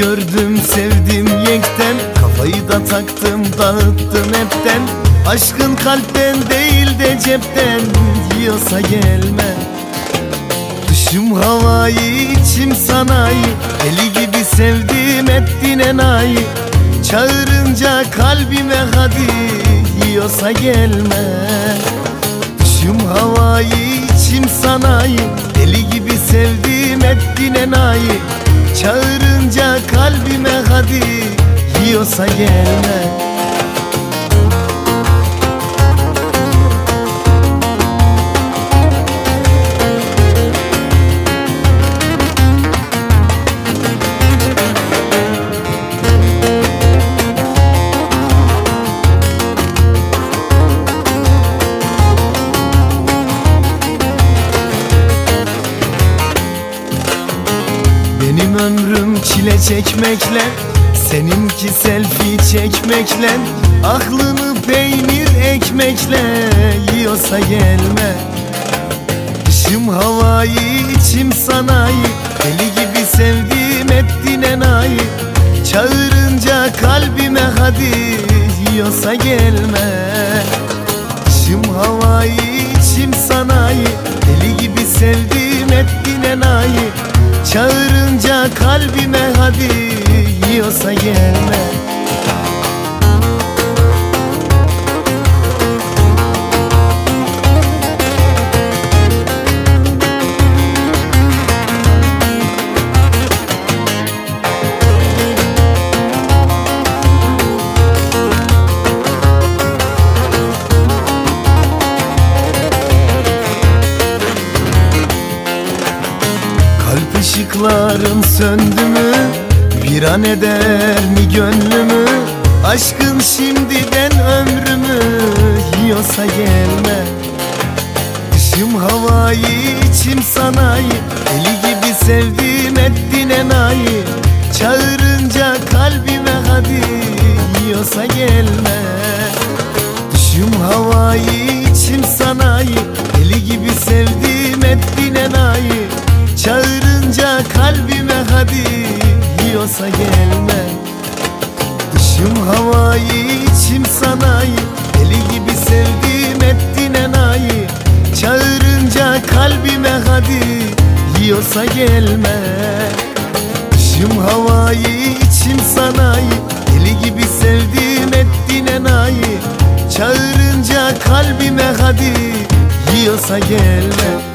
gördüm sevdim yekten. Kafayı da taktım dağıttım hepten. Aşkın kalpten değil de cepten Yiyorsa gelme. Dışım havayı içim sanayi. Eli gibi sevdim ettin enayi. Çağırınca kalbime hadi Yiyorsa gelme. Dışım havayı içim sanayi. Deli Yiyorsa gelme. Benim ömrüm çile çekmekle Seninki selfie çekmekle Aklını peynir ekmekle Yiyorsa gelme. Dışım havayı içim sanayi Deli gibi sevdim ettin enayi Çağırınca kalbime hadi Yiyorsa gelme. Dışım havayı içim sanayi Deli gibi sevdim ettin enayi Çağırınca kalbime hadi ışıkların söndü mü? Bir an eder mi gönlümü? Aşkın şimdiden ömrümü Yiyorsa gelme. Dışım havayı içim sanayi. Deli gibi sevdim ettin enayi. Çağırınca kalbime hadi Yiyorsa gelme. Dışım havayı içim sanayi. Deli gibi sevdim ettin enayi. Çağırınca kalbime hadi Yiyorsa gelme. Dışım havayı içim sanayi. Deli gibi sevdim ettin enayi. Çağırınca kalbime hadi Yiyorsa gelme. Dışım havayı içim sanayi. Deli gibi sevdim ettin enayi. Çağırınca kalbime hadi Yiyorsa gelme